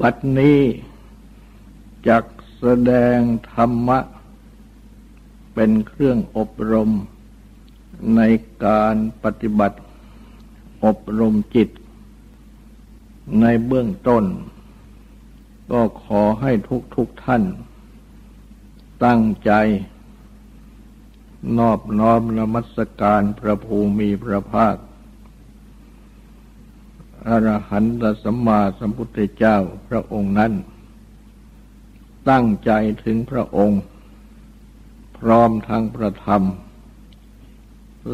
บัดนี้จักแสดงธรรมะ เป็นเครื่องอบรมในการปฏิบัติอบรมจิต ในเบื้องต้น ก็ขอให้ทุกทุกท่าน ตั้งใจ นอบน้อมนมัสการพระภูมิพระภาค อรหันตสัมมาสัมพุทธเจ้าพระองค์นั้น ตั้งใจถึงพระองค์ พร้อมทั้งพระธรรม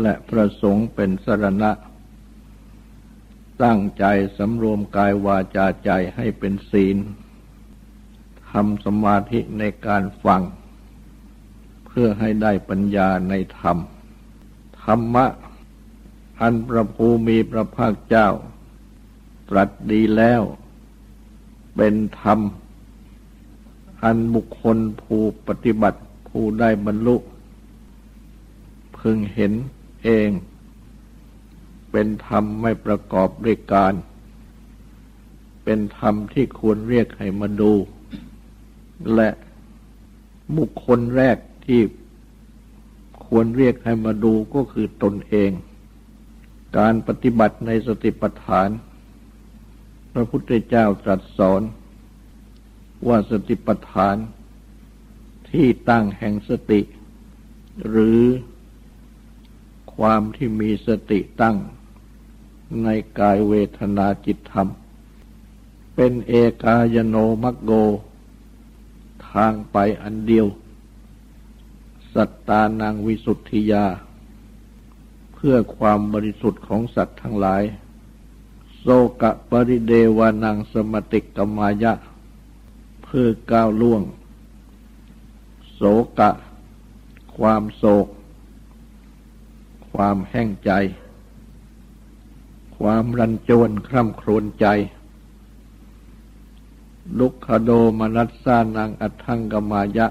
และพระสงฆ์เป็นสรณะ ตั้งใจสำรวมกายวาจาใจให้เป็นศีลทำสมาธิในการฟัง เพื่อให้ได้ปัญญาในธรรม ธรรมะอันพระภูมิพระภาคเจ้า ตรัสดีแล้ว เป็นธรรม อันบุคคลผู้ปฏิบัติผู้ได้บรรลุ พึงเห็นเอง เป็นธรรมไม่ประกอบด้วยการ เป็นธรรมที่ควรเรียกให้มาดู และบุคคลแรกที่ควรเรียกให้มาดูก็คือตนเอง การปฏิบัติในสติปัฏฐาน พระพุทธเจ้าตรัสสอนว่าสติปัฏฐาน ที่ตั้งแห่งสติ หรือความที่มีสติตั้งในกายเวทนาจิตธรรม เป็นเอกายโนมักโก ทางไปอันเดียว สัตตานางวิสุทธิยา เพื่อความบริสุทธิ์ของสัตว์ทั้งหลาย โสกะปริเดวานังสมติกมายะ เพื่อก้าวล่วงโสกะ ความโศก ความแห้งใจ ความรันจวนคร่ำครวญใจ ลุกขโดมนัสสานังอัทังกมายะ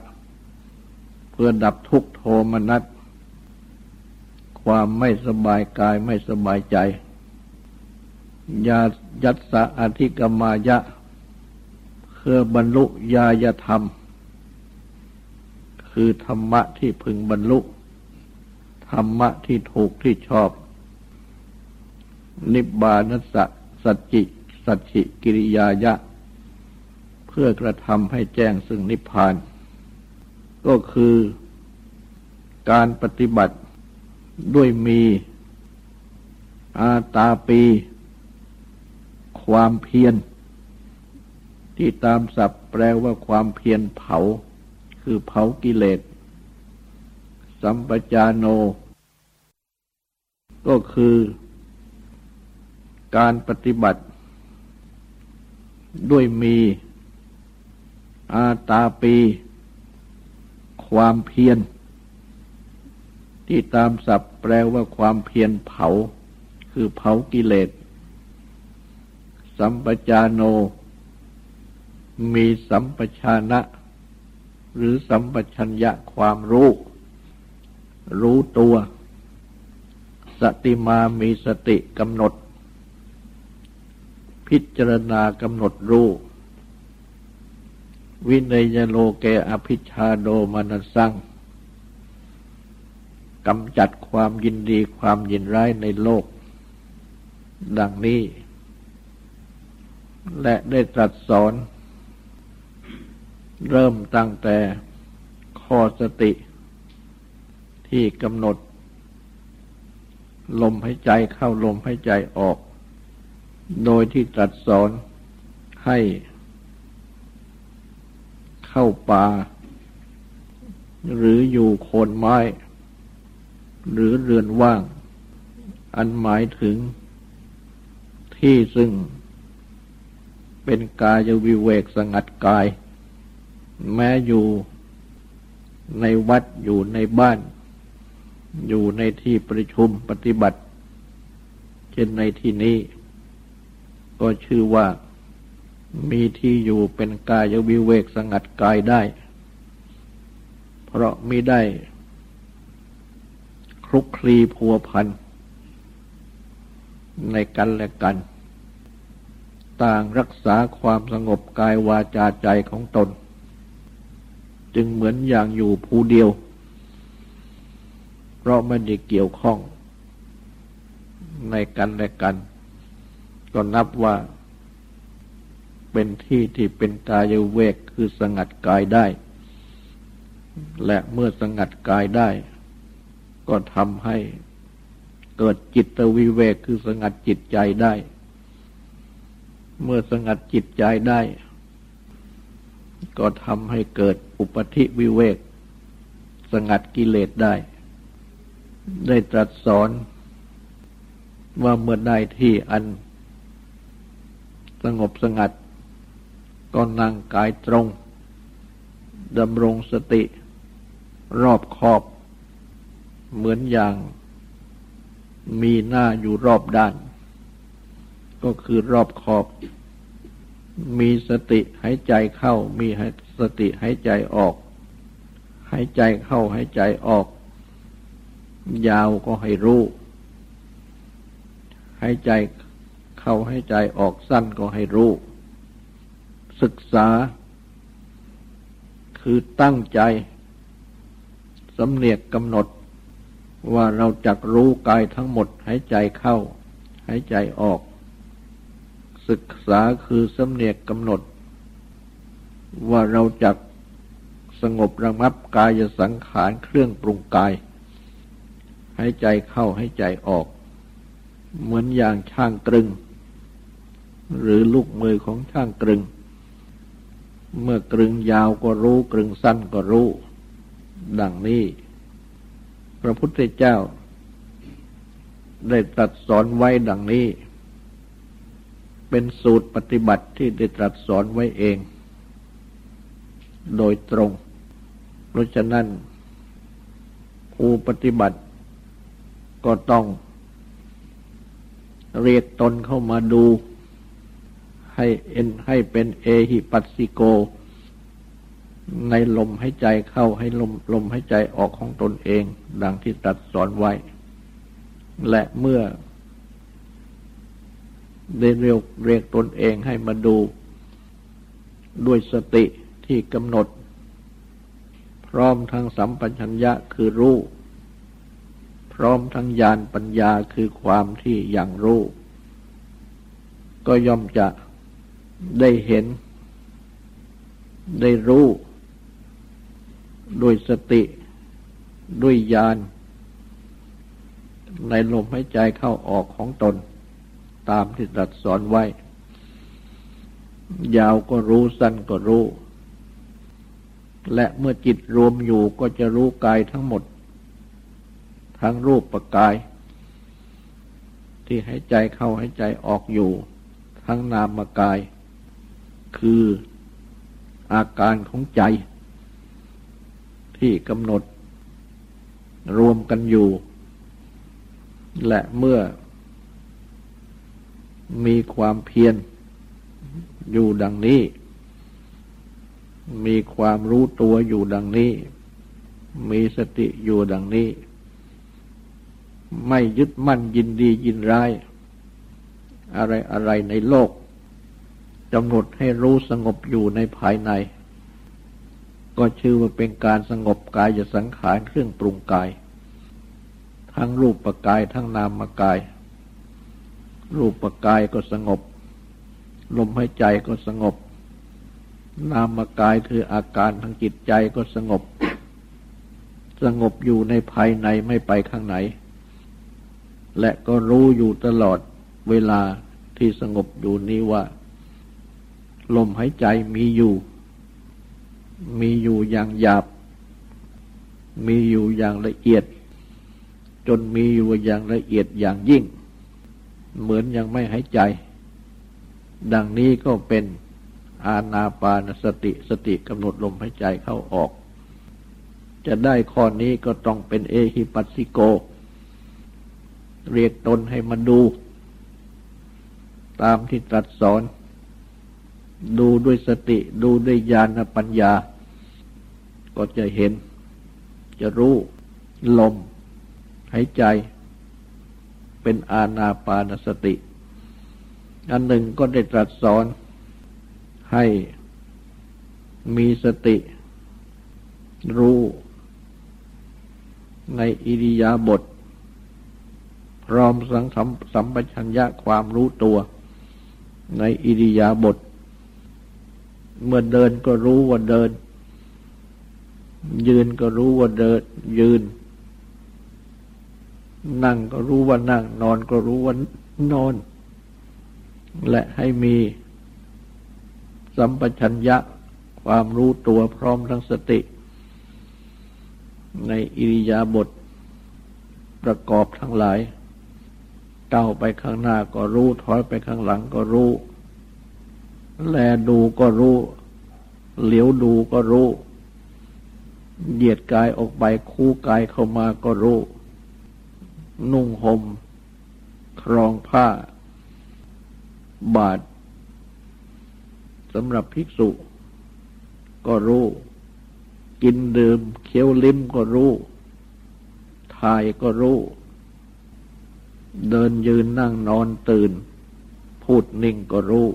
เพื่อดับทุกโทมนัสความไม่สบายกายไม่สบายใจ ยายัตสะอธิกมายะเพื่อบรรลุญาญธรรม คือธรรมะที่พึงบรรลุ ธรรมะที่ถูกที่ชอบ นิบานัสสัจจิสัจฉิกิริยายะ เพื่อกระทำให้แจ้งซึ่งนิพพาน ก็คือการปฏิบัติด้วยมีอาตาปี ความเพียร ที่ตามศัพท์แปลว่าความเพียรเผา คือเผากิเลส สัมปจาโน ก็คือการปฏิบัติ ด้วยมีอาตาปี ความเพียร ที่ตามศัพท์แปลว่าความเพียรเผา คือเผากิเลส สัมปจาโน มีสัมปชานะ หรือสัมปชัญญะความรู้ รู้ตัว สติมามีสติกำหนด พิจารณากำหนดรู้วินัยโลเกอภิชาโดมานสังกำจัดความยินดีความยินร้ายในโลก ดังนี้ และได้ตรัสสอน เริ่มตั้งแต่ข้อสติ ที่กำหนด ลมหายใจเข้าลมหายใจออก โดยที่ตรัสสอนให้ เข้าป่า หรืออยู่โคนไม้ หรือเรือนว่าง อันหมายถึงที่ซึ่ง เป็นกายวิเวกสงัดกาย แม้อยู่ในวัดอยู่ในบ้าน อยู่ในที่ประชุมปฏิบัติ เช่นในที่นี้ ก็ชื่อว่ามีที่อยู่เป็นกายวิเวกสงัดกายได้ เพราะมิได้คลุกคลีพัวพันในกันและกัน ต่างรักษาความสงบกายวาจาใจของตน จึงเหมือนอย่างอยู่ผู้เดียว เพราะไม่ได้เกี่ยวข้อง ในกันและกัน ก็นับว่า เป็นที่ที่เป็นกายเวกคือสงัดกายได้ และเมื่อสงัดกายได้ ก็ทำให้เกิดจิตวิเวกคือสงัดจิตใจได้ เมื่อสงัดจิตใจได้ ก็ทำให้เกิดอุปธิวิเวก สงัดกิเลสได้ ได้ตรัสสอนว่าเมื่อได้ที่อัน สงบสงัด ก็นั่งกายตรงดำรงสติ รอบขอบ เหมือนอย่างมีหน้าอยู่รอบด้าน ก็คือรอบขอบ มีสติหายใจเข้า มีสติหายใจออก หายใจเข้าหายใจออก ยาวก็ให้รู้ หายใจเข้าหายใจออกสั้นก็ให้รู้ ศึกษา คือตั้งใจสำเนียกกำหนดว่าเราจักรู้กายทั้งหมดหายใจเข้า หายใจออก ศึกษาคือสำเนียกกำหนด ว่าเราจักสงบระงับกายสังขารเครื่องปรุงกาย ใหายใจเข้าใหายใจออก เหมือนอย่างช่างกรึง หรือลูกมือของช่างกรึง เมื่อกรึงยาวก็รู้กรึงสั้นก็รู้ ดังนี้ พระพุทธเจ้า ได้ตรัสสอนไว้ดังนี้ เป็นสูตรปฏิบัติที่ได้ตรัสสอนไว้เอง โดยตรง เพราะฉะนั้น ผู้ปฏิบัติก็ต้องเรียกตนเข้ามาดู ให้เอ็นให้เป็นเอหิปัสสิโก ในลมหายใจเข้าให้ลมลมหายใจออกของตนเอง ดังที่ตรัสสอนไว้ และเมื่อ ได้เรียกเรียกตนเองให้มาดู ด้วยสติที่กำหนด พร้อมทั้งสัมปัญญะคือรู้ พร้อมทั้งญาณปัญญาคือความที่อย่างรู้ ก็ย่อมจะได้เห็น ได้รู้ ด้วยสติ ด้วยญาณในลมหายใจเข้าออกของตน ตามที่ตรัสสอนไว้ ยาวก็รู้สั้นก็รู้ และเมื่อจิตรวมอยู่ก็จะรู้กายทั้งหมด ทั้งรูปประกาย ที่หายใจเข้าหายใจออกอยู่ ทั้งนามกาย คืออาการของใจ ที่กำหนดรวมกันอยู่ และเมื่อ มีความเพียรอยู่ดังนี้ มีความรู้ตัวอยู่ดังนี้ มีสติอยู่ดังนี้ ไม่ยึดมั่นยินดียินร้าย อะไรอะไรในโลกกำหนดให้รู้สงบอยู่ในภายใน ก็ชื่อว่าเป็นการสงบกายสังขารเครื่องปรุงกาย ทั้งรูปปกายทั้งนามกาย รูปกายก็สงบ ลมหายใจก็สงบ นามกายคืออาการทางจิตใจก็สงบ สงบอยู่ในภายในไม่ไปข้างไหน และก็รู้อยู่ตลอดเวลาที่สงบอยู่นี้ว่า ลมหายใจมีอยู่ มีอยู่อย่างหยาบ มีอยู่อย่างละเอียด จนมีอยู่อย่างละเอียดอย่างยิ่ง เหมือนยังไม่หายใจ ดังนี้ก็เป็นอาณาปานสติสติกำหนดลมหายใจเข้าออก จะได้ข้อนี้ก็ต้องเป็นเอหิปัสสิโก เรียกตนให้มาดู ตามที่ตรัสสอน ดูด้วยสติดูด้วยญาณปัญญา ก็จะเห็น จะรู้ลมหายใจ เป็นอาณาปานสติ อันหนึ่งก็ได้ตรัสสอนให้มีสติ รู้ในอิริยาบถพร้อมสังสัมปชัญญะความรู้ตัวในอิริยาบถเมื่อเดินก็รู้ว่าเดิน ยืนก็รู้ว่าเดิน ยืน นั่งก็รู้ว่านั่ง นอนก็รู้ว่านอน และให้มีสัมปชัญญะความรู้ตัวพร้อมทั้งสติ ในอิริยาบถประกอบทั้งหลายก้าวไปข้างหน้าก็รู้ ถอยไปข้างหลังก็รู้ แลดูก็รู้ เหลียวดูก็รู้ เหยียดกายออกไปคู่กายเข้ามาก็รู้ นุ่งหม่มครองผ้า บาทสำหรับภิกษุ ก็รู้ กินดื่มเคี้ยวลิ้มก็รู้ถ่ายก็รู้ เดินยืนนั่งนอนตื่น พูดนิ่งก็รู้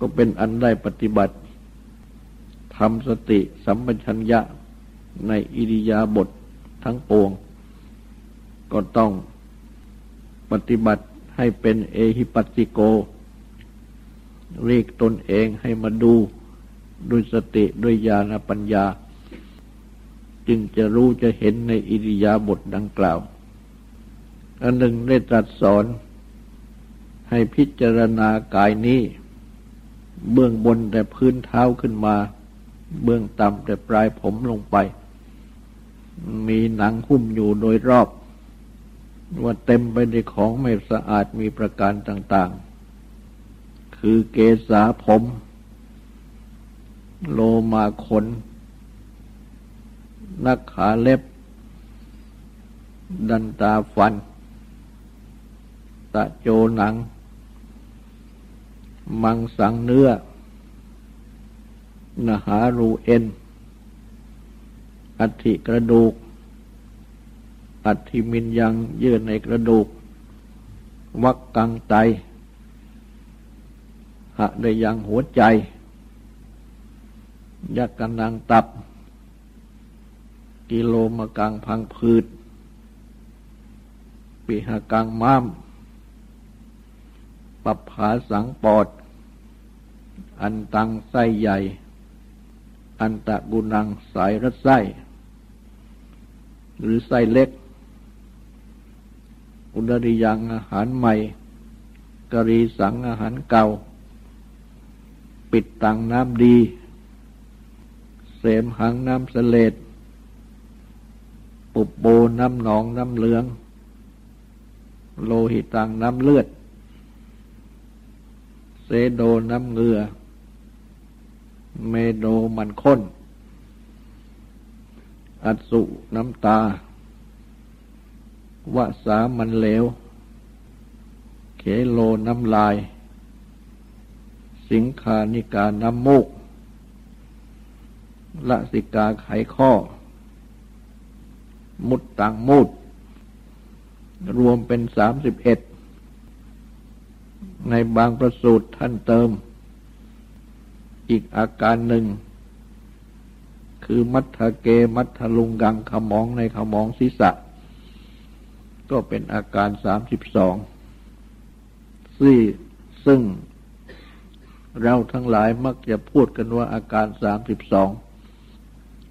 ก็เป็นอันได้ปฏิบัติทำสติสัมปชัญญะในอิริยาบถททั้งปวง ก็ต้องปฏิบัติให้เป็นเอหิปัสสิโก เรียกตนเองให้มาดูด้วยสติด้วยญาณปัญญา จึงจะรู้จะเห็นในอิริยาบถดังกล่าว อันหนึ่งได้ตรัสสอน ให้พิจารณากายนี้ เบื้องบนแต่พื้นเท้าขึ้นมา เบื้องต่ำแต่ปลายผมลงไป มีหนังหุ้มอยู่โดยรอบ ว่าเต็มไปด้วยของไม่สะอาดมีประการต่าง ๆ คือเกษาผม โลมาขน นักขาเล็บ ดันตาฟัน ตะโจหนัง มังสังเนื้อนหารูเอ็นอัฐิกระดูก อัฐิมินยังเยื่อในกระดูก วักกังไตหะได้ยังหัวใจ ยักกันนังตับ กิโลมกังพังพืชปิหกังม้าม ปับผาสังปอด อันตังไส้ใหญ่ อันตะกุนังสายรัดไส้ หรือไส้เล็ก อุดริยังอาหารใหม่ กรีสังอาหารเก่า ปิดตังน้ำดี เสมหังน้ำเสลดปุบโบน้ำหนองน้ำเหลือง โลหิตังน้ำเลือด เซโดน้ำเงือ เมโดมันข้น อัสุน้ำตา วสามันเหลว เขโลน้ำลาย สิงคานิกาน้ำมูก ละสิกาไขข้อ มุดตังมุดรวมเป็นสามสิบเอ็ด ในบางประสูตรท่านเติม อีกอาการหนึ่ง คือมัทเกมัทลุงกังขมองในขมองศีรษะ ก็เป็นอาการสามสิบสองซี่ซึ่งเราทั้งหลายมักจะพูดกันว่าอาการสามสิบสอง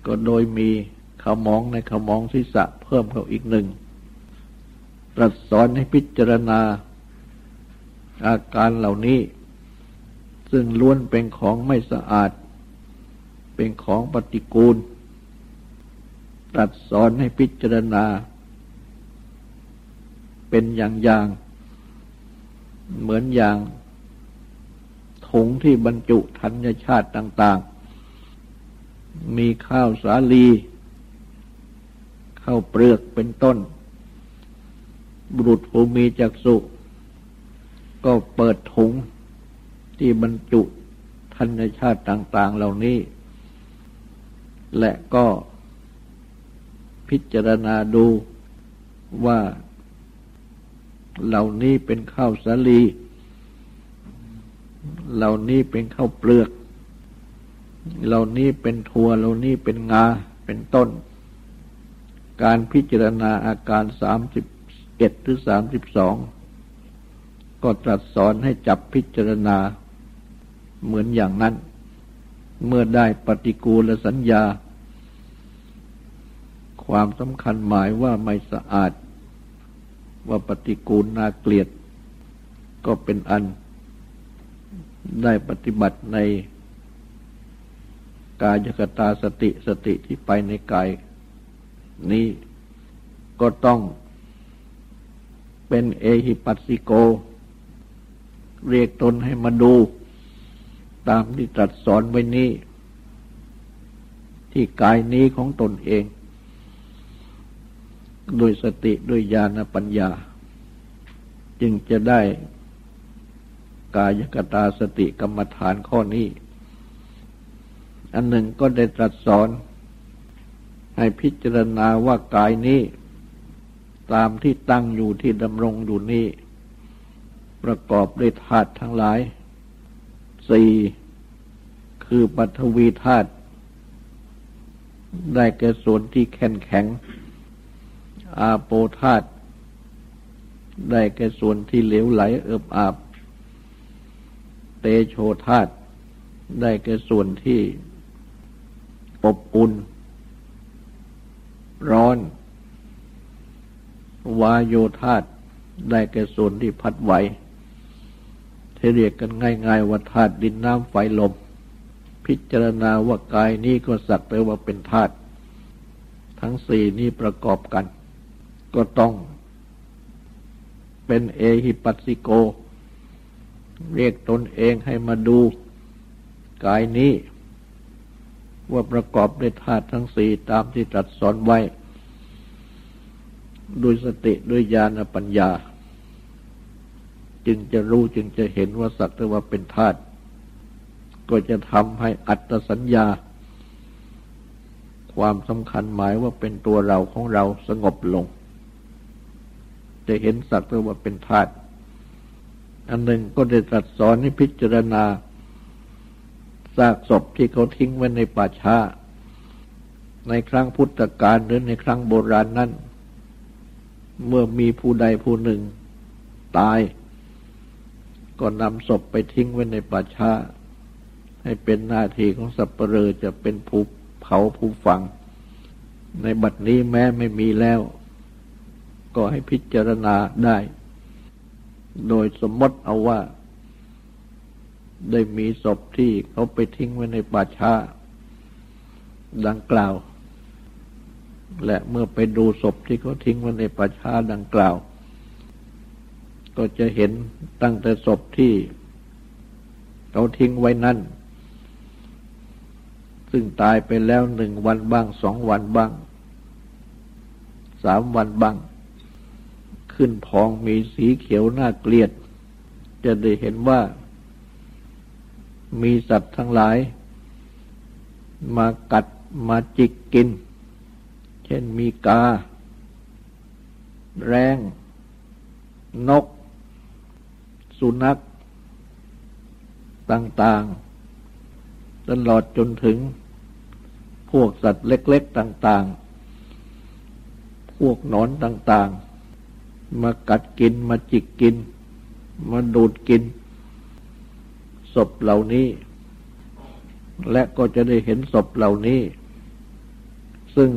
ก็โดยมีขมองในขมองศีรษะเพิ่มเข้าอีกหนึ่งตรัสสอนให้พิจารณาอาการเหล่านี้ ซึ่งล้วนเป็นของไม่สะอาด เป็นของปฏิกูล ตรัสสอนให้พิจารณา เป็นอย่างอย่างเหมือนอย่างถุงที่บรรจุธัญชาติต่าง ๆ มีข้าวสาลี ข้าวเปลือกเป็นต้น บุรุษภูมิจักสุก็เปิดถุงที่บรรจุธัญชาติต่าง ๆ เหล่านี้ และก็พิจารณาดูว่า เหล่านี้เป็นข้าวสาลี เหล่านี้เป็นข้าวเปลือก เหล่านี้เป็นถั่ว เหล่านี้เป็นงา เป็นต้น การพิจารณาอาการสามสิบเอ็ดหรือสามสิบสองก็ตรัสสอนให้จับพิจารณาเหมือนอย่างนั้น เมื่อได้ปฏิกูลสัญญา ความสำคัญหมายว่าไม่สะอาด ว่าปฏิกูลน่าเกลียด ก็เป็นอันได้ปฏิบัติในกายกตาสติสติที่ไปในกาย นี้ก็ต้องเป็นเอหิปัสสิโก เรียกตนให้มาดู ตามที่ตรัสสอนไว้นี้ ที่กายนี้ของตนเอง โดยสติด้วยญาณปัญญา จึงจะได้กายกตาสติกรรมฐานข้อนี้ อันหนึ่งก็ได้ตรัสสอน ให้พิจารณาว่ากายนี้ ตามที่ตั้งอยู่ที่ดำรงอยู่นี้ ประกอบด้วยธาตุทั้งหลายสี่คือปัทวีธาตุได้แก่ส่วนที่แข็งแข็ง อาโปธาตได้แก่ส่วนที่เหลวไหลเอิบอาบ เตโชธาตได้แก่ส่วนที่อบอุ่น ร้อน วายโยธาตได้แก่ส่วนที่พัดไหวที่เรียกกันง่าย ๆ ว่าธาตุดินน้ำไฟลม พิจารณาว่ากายนี้ก็สักแต่ว่าเป็นธาตุทั้งสี่นี้ประกอบกัน ก็ต้องเป็นเอหิปัสสิโก เรียกตนเองให้มาดูกายนี้ ว่าประกอบด้วยธาตุทั้งสี่ตามที่ตรัสสอนไว้ ด้วยสติด้วยญาณปัญญา จึงจะรู้จึงจะเห็นว่าสัตว์ว่าเป็นธาตุก็จะทำให้อัตสัญญา ความสำคัญหมายว่าเป็นตัวเราของเราสงบลง จะเห็นสักตว์ว่าเป็นธาตุอันหนึ่งก็ได้ตรัสสอนให้พิจารณาซากศพที่เขาทิ้งไว้ในป่าช้า ในครั้งพุทธกาลหรือในครั้งโบราณนั้น เมื่อมีผู้ใดผู้หนึ่งตาย ก็นำศพไปทิ้งไว้ในป่าช้า ให้เป็นหน้าที่ของสัปเหร่อจะเป็นผู้เผาผู้ฝัง ในบัดนี้แม้ไม่มีแล้ว ก็ให้พิจารณาได้ โดยสมมติเอาว่า ได้มีศพที่เขาไปทิ้งไว้ในป่าช้า ดังกล่าว และเมื่อไปดูศพที่เขาทิ้งไว้ในป่าช้าดังกล่าว ก็จะเห็นตั้งแต่ศพที่เขาทิ้งไว้นั่นซึ่งตายไปแล้วหนึ่งวันบ้างสองวันบ้างสามวันบ้าง ขึ้นพองมีสีเขียวน่าเกลียด จะได้เห็นว่า มีสัตว์ทั้งหลาย มากัดมาจิกกิน เช่นมีกา แรง นก สุนัข ต่างๆ ตลอดจนถึง พวกสัตว์เล็ก ๆ ต่าง ๆ พวกนอนต่าง ๆ มากัดกินมาจิกกิน มาดูดกิน ศพเหล่านี้ และก็จะได้เห็นศพเหล่านี้ ซึ่ง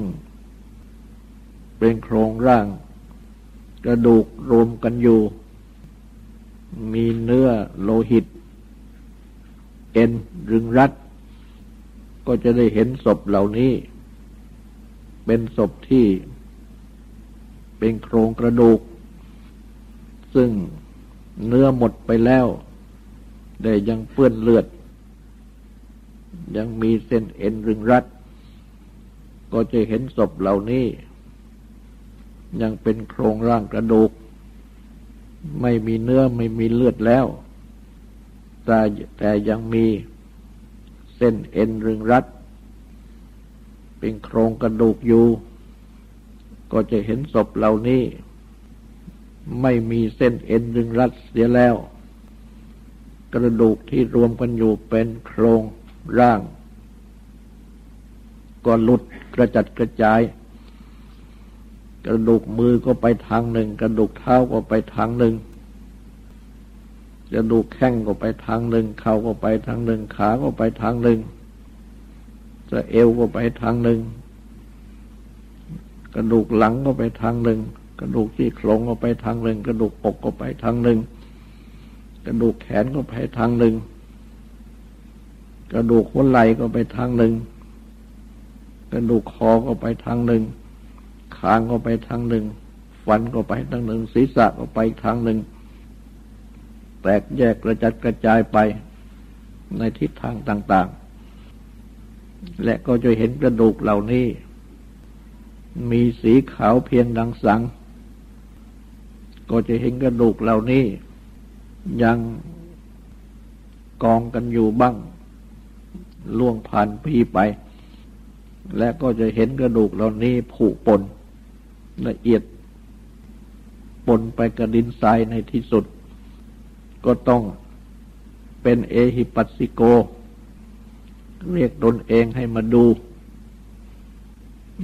เป็นโครงร่าง กระดูกรวมกันอยู่ มีเนื้อโลหิต เอ็นรึงรัด ก็จะได้เห็นศพเหล่านี้ เป็นศพที่เป็นโครงกระดูก ซึ่งเนื้อหมดไปแล้ว แต่ยังเปื้อนเลือด ยังมีเส้นเอ็นรึงรัด ก็จะเห็นศพเหล่านี้ ยังเป็นโครงร่างกระดูก ไม่มีเนื้อไม่มีเลือดแล้ว แต่แต่ยังมีเส้นเอ็นรึงรัด เป็นโครงกระดูกอยู่ ก็จะเห็นศพเหล่านี้ ไม่มีเส้นเอ็นรึงรัดเสียแล้ว กระดูกที่รวมกันอยู่เป็นโครงร่าง ก็หลุดกระจัดกระจาย กระดูกมือก็ไปทางหนึ่ง กระดูกเท้าก็ไปทางหนึ่ง กระดูกแข้งก็ไปทางหนึ่งเข่าก็ไปทางหนึ่งขาก็ไปทางหนึ่งสะเอวก็ไปทางหนึ่ง กระดูกหลังก็ไปทางหนึ่ง กระดูกที่โครงก็ไปทางหนึ่ง กระดูกอกก็ไปทางหนึ่ง กระดูกแขนก็ไปทางหนึ่ง กระดูกหัวไหล่ก็ไปทางหนึ่ง กระดูกคอก็ไปทางหนึ่งคางก็ไปทางหนึ่ง ฟันก็ไปทางหนึ่ง ศีรษะก็ไปทางหนึ่ง แตกแยกกระจัดกระจายไปในทิศทางต่าง ๆ และก็จะเห็นกระดูกเหล่านี้ มีสีขาวเพียงดังสัง ก็จะเห็นกระดูกเหล่านี้ ยังกองกันอยู่บ้าง ล่วงผ่านปีไป และก็จะเห็นกระดูกเหล่านี้ผุปนละเอียดปนไปกระดินทรายในที่สุด ก็ต้องเป็นเอหิปัสสิโก เรียกตนเองให้มาดู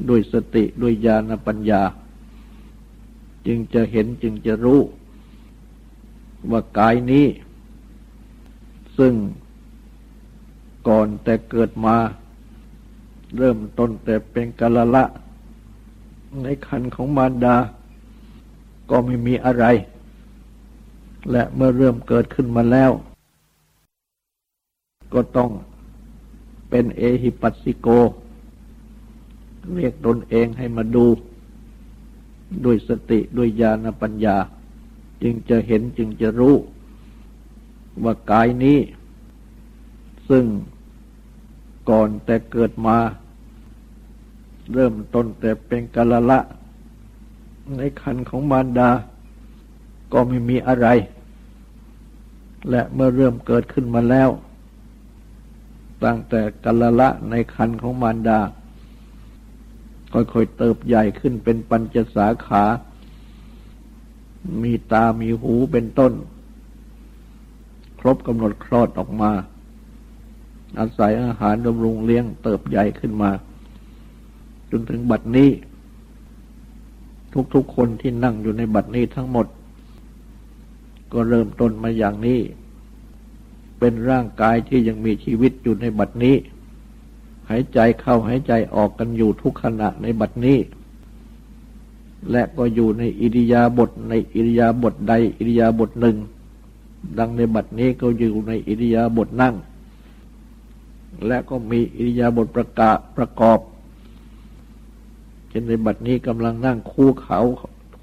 ด้วยสติด้วยญาณปัญญา จึงจะเห็นจึงจะรู้ ว่ากายนี้ ซึ่งก่อนแต่เกิดมา เริ่มต้นแต่เป็นกาละละ ในคันของมารดา ก็ไม่มีอะไร และเมื่อเริ่มเกิดขึ้นมาแล้ว ก็ต้องเป็นเอหิปัสสิโก เรียกตนเองให้มาดู ด้วยสติด้วยญาณปัญญา จึงจะเห็นจึงจะรู้ ว่ากายนี้ ซึ่งก่อนแต่เกิดมา เริ่มต้นแต่เป็นกาละละ ในคันของมารดา ก็ไม่มีอะไร และเมื่อเริ่มเกิดขึ้นมาแล้ว ตั้งแต่กัละละในคันของมารดา ค่อยๆเติบใหญ่ขึ้นเป็นปัญจสาขา มีตามีหูเป็นต้น ครบกำหนดคลอดออกมา อาศัยอาหารบำรุงเลี้ยงเติบใหญ่ขึ้นมา จนถึงบัดนี้ ทุกๆคนที่นั่งอยู่ในบัดนี้ทั้งหมด ก็เริ่มต้นมาอย่างนี้ เป็นร่างกายที่ยังมีชีวิตอยู่ในบัดนี้ หายใจเข้าหายใจออกกันอยู่ทุกขณะในบัดนี้ และก็อยู่ในอิริยาบถในอิริยาบถใดอิริยาบถหนึ่ง ดังในบัดนี้ก็อยู่ในอิริยาบถนั่ง และก็มีอิริยาบถประกาศประกอบเช่นในบัดนี้กำลังนั่งคู่เขา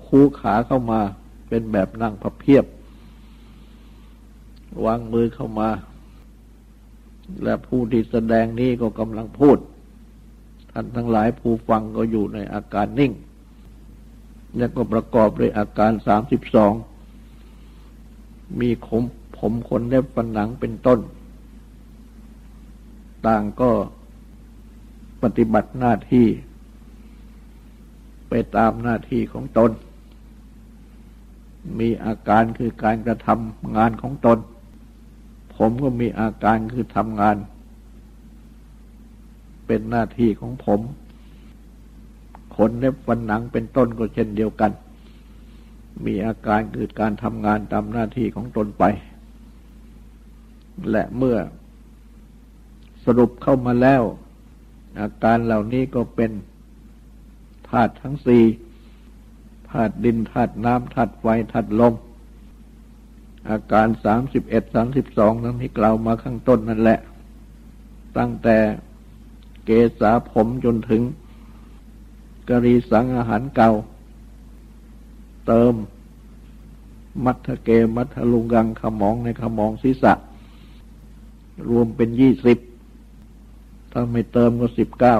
คู่ขาเข้ามาเป็นแบบนั่งพับเพียบ วางมือเข้ามา และผู้ที่แสดงนี้ก็กำลังพูด ท่านทั้งหลายผู้ฟังก็อยู่ในอาการนิ่ง และก็ประกอบด้วยอาการสามสิบสอง มีขมผมขนเล็บฝันหนังเป็นต้น ต่างก็ปฏิบัติหน้าที่ ไปตามหน้าที่ของตน มีอาการคือการกระทำงานของตน ผมก็มีอาการคือทำงาน เป็นหน้าที่ของผม ขนเล็บฟันหนังเป็นต้นก็เช่นเดียวกัน มีอาการคือการทำงานตามหน้าที่ของตนไป และเมื่อสรุปเข้ามาแล้ว อาการเหล่านี้ก็เป็นธาตุทั้งสี่ธาตุดินธาตุน้ำธาตุไฟธาตุลม อาการสามสิบเอ็ดสามสิบสองนั้นที่กล่าวมาข้างต้นนั่นแหละ ตั้งแต่เกษาผมจนถึงกรีสังอาหารเก่า เติม มัทเกมัทลุงกังขมองในขมองศีรษะ รวมเป็นยี่สิบถ้าไม่เติมก็สิบเก้า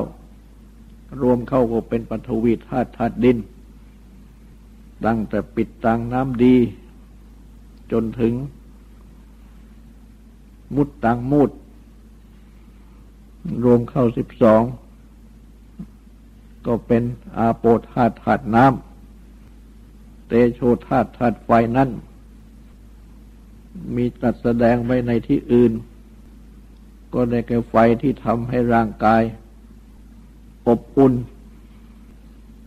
รวมเข้าก็เป็นปฐวีธาตุธาตุดิน ตั้งแต่ปิดตังน้ำดี จนถึง มุดตังมุดรวมเข้าสิบสอง ก็เป็นอาโปธาตุธาตุน้ำ เตโชธาตุธาตุไฟนั่นมีตัดแสดงไว้ในที่อื่น ก็ได้แก่ไฟที่ทำให้ร่างกายอบอุ่น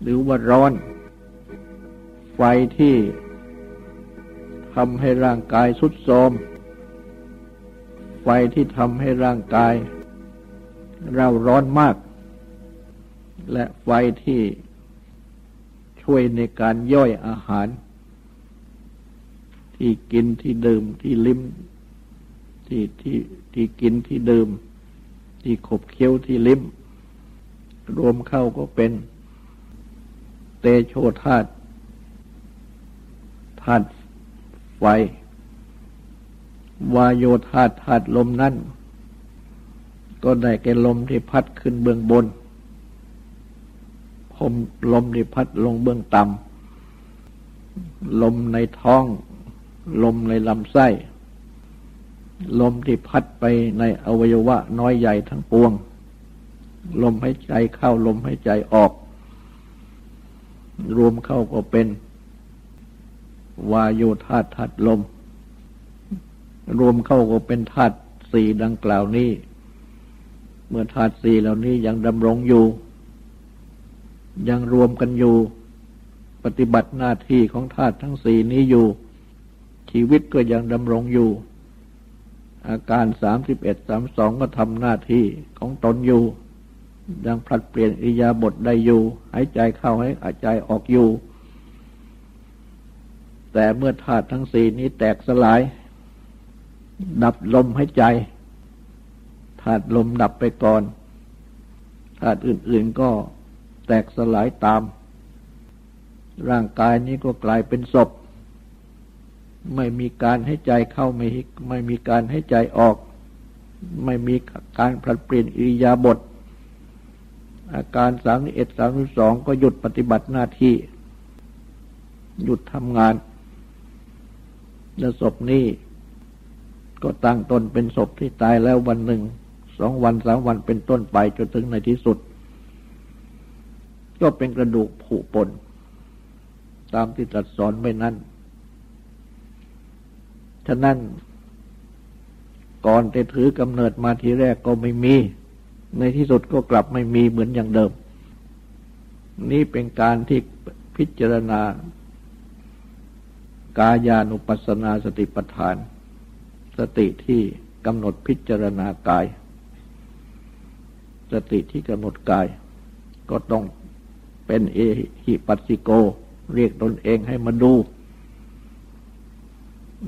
หรือว่าร้อน ไฟที่ ทำให้ร่างกายสุดโทมไฟที่ทำให้ร่างกายเราร้อนมาก และไฟที่ช่วยในการย่อยอาหาร ที่กินที่ดื่มที่ลิ้มที่ที่ที่กินที่ดื่ม ที่ขบเคี้ยวที่ลิ้ม รวมเข้าก็เป็นเตโชธาตุธาตุไฟ วายโยธาธาตุลมนั่น ก็ได้แก่ลมที่พัดขึ้นเบื้องบนพมลมที่พัดลงเบื้องต่ำ ลมในท้อง ลมในลำไส้ ลมที่พัดไปในอวัยวะน้อยใหญ่ทั้งปวง ลมให้ใจเข้าลมให้ใจออก รวมเข้าก็เป็น วายโยธาตุธาตุลม รวมเข้าก็เป็นธาตุสี่ดังกล่าวนี้ เมื่อธาตุสี่เหล่านี้ยังดำรงอยู่ ยังรวมกันอยู่ ปฏิบัติหน้าที่ของธาตุทั้งสี่นี้อยู่ ชีวิตก็ยังดำรงอยู่ อาการสามสิบเอ็ดสามสองก็ทำหน้าที่ของตนอยู่ยังผลัดเปลี่ยนอิยาบทได้อยู่ หายใจเข้าให้หายใจออกอยู่ แต่เมื่อธาตุทั้งสี่นี้แตกสลาย ดับลมหายใจธาตุลมดับไปก่อนธาตุอื่น ๆก็แตกสลายตาม ร่างกายนี้ก็กลายเป็นศพ ไม่มีการให้ใจเข้าไม่ไม่มีการให้ใจออก ไม่มีการผลัดเปลี่ยนอิริยาบถอาการสามเอ็ดสามสองก็หยุดปฏิบัติหน้าที่ หยุดทำงาน และศพนี้ก็ตั้งตนเป็นศพที่ตายแล้ววันหนึ่ง สองวันสามวันเป็นต้นไปจนถึงในที่สุด ก็เป็นกระดูกผุปน ตามที่ตรัสสอนไว้นั้นฉะนั้นก่อนจะถือกำเนิดมาทีแรกก็ไม่มี ในที่สุดก็กลับไม่มีเหมือนอย่างเดิม นี่เป็นการที่พิจารณา กายานุปัสสนาสติปัฏฐาน สติที่กำหนดพิจารณากาย สติที่กำหนดกาย ก็ต้องเป็นเอหิปัสสิโก เรียกตนเองให้มาดู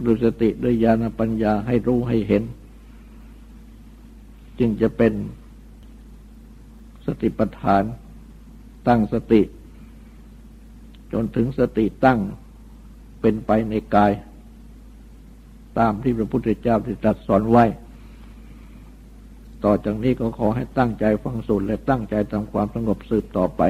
ดูสติด้วยญาณปัญญาให้รู้ให้เห็น จึงจะเป็นสติปัฏฐานตั้งสติ จนถึงสติตั้ง เป็นไปในกาย ตามที่พระพุทธเจ้าที่ตรัสสอนไว้ ต่อจากนี้ก็ขอให้ตั้งใจฟังสูตรและตั้งใจทำความสงบสืบต่อไป